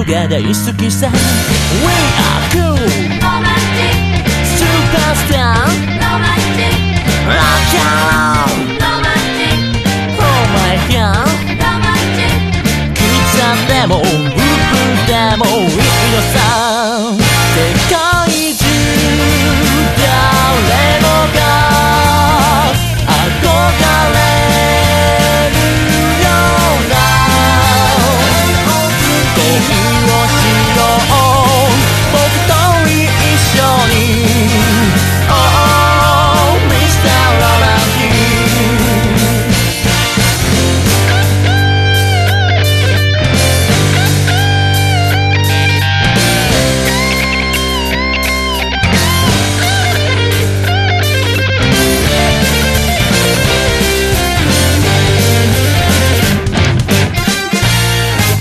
ことが大好きさ We are cool. でも「うぶでもいいのさ」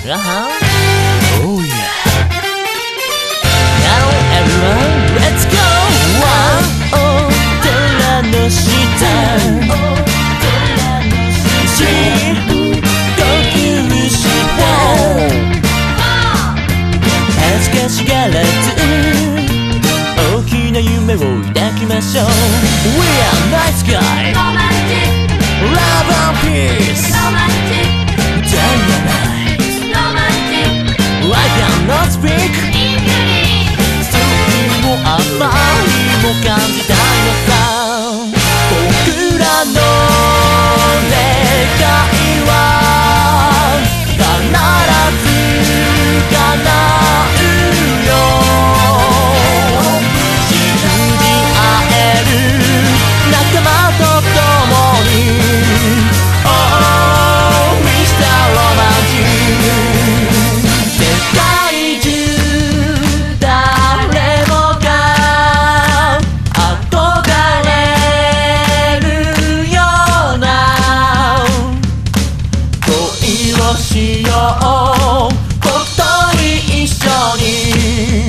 「大きな夢を抱きましょう」We are をしよう僕と一緒に。